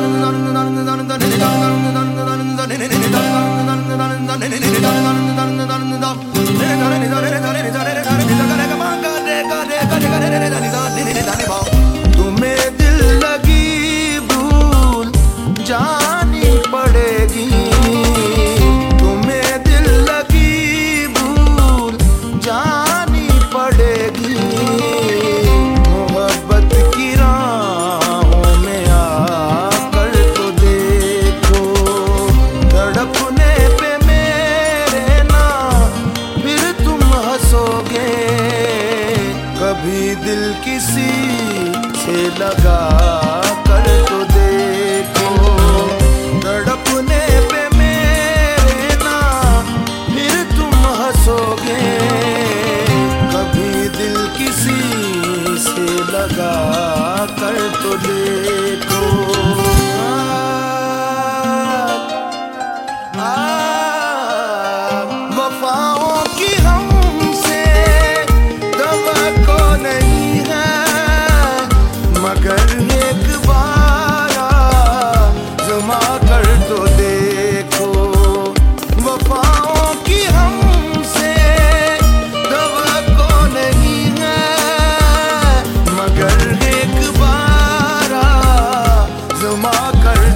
no, no, no, and. तो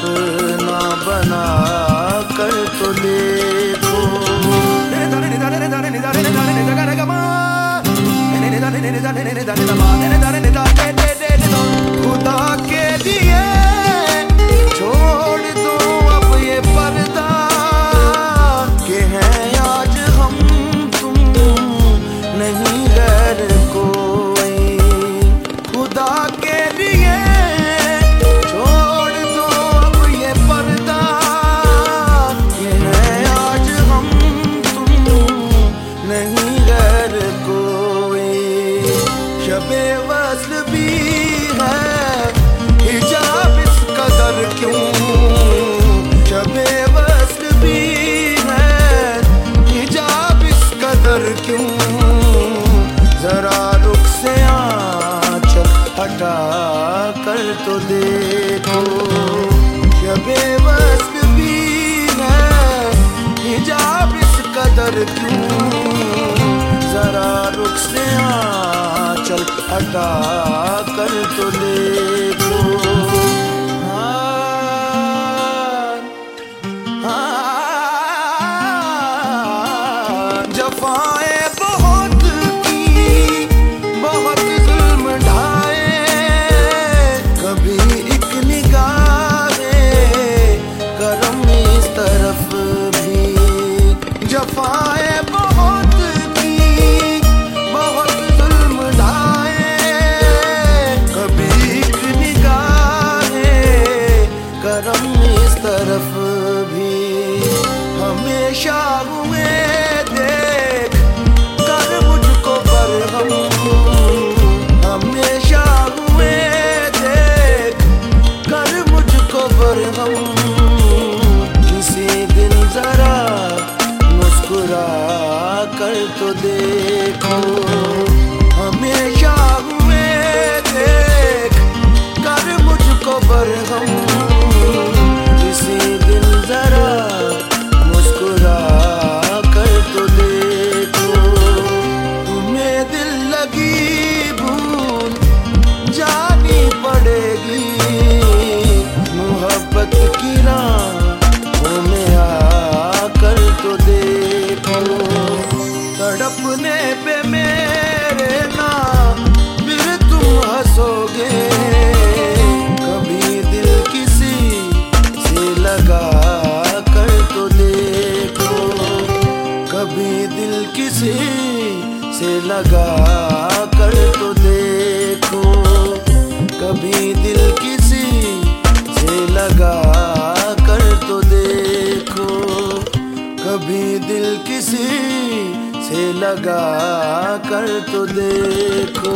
अपना बना कर तो देखो खुदा गैर कोई। शबे वस्ल भी है, हिजाब इस कदर क्यों? शबे वस्ल भी है, हिजाब इस कदर क्यों? जरा रुख से आंचल हटा कर तो देखो। शबे वस्ल भी है, हिजाब इस कदर क्यों? आंचल कर तो देखो तो देखो हमेशा हुए देख कर मुझको पर तड़पने पे मेरे ना फिर तुम हंसोगे। कभी दिल किसी से लगा कर तो देखो। कभी दिल किसी से लगा कर तो देखो। कभी दिल किसी से लगा कर तो देखो। कभी दिल किसी से लगा कर तो देखो।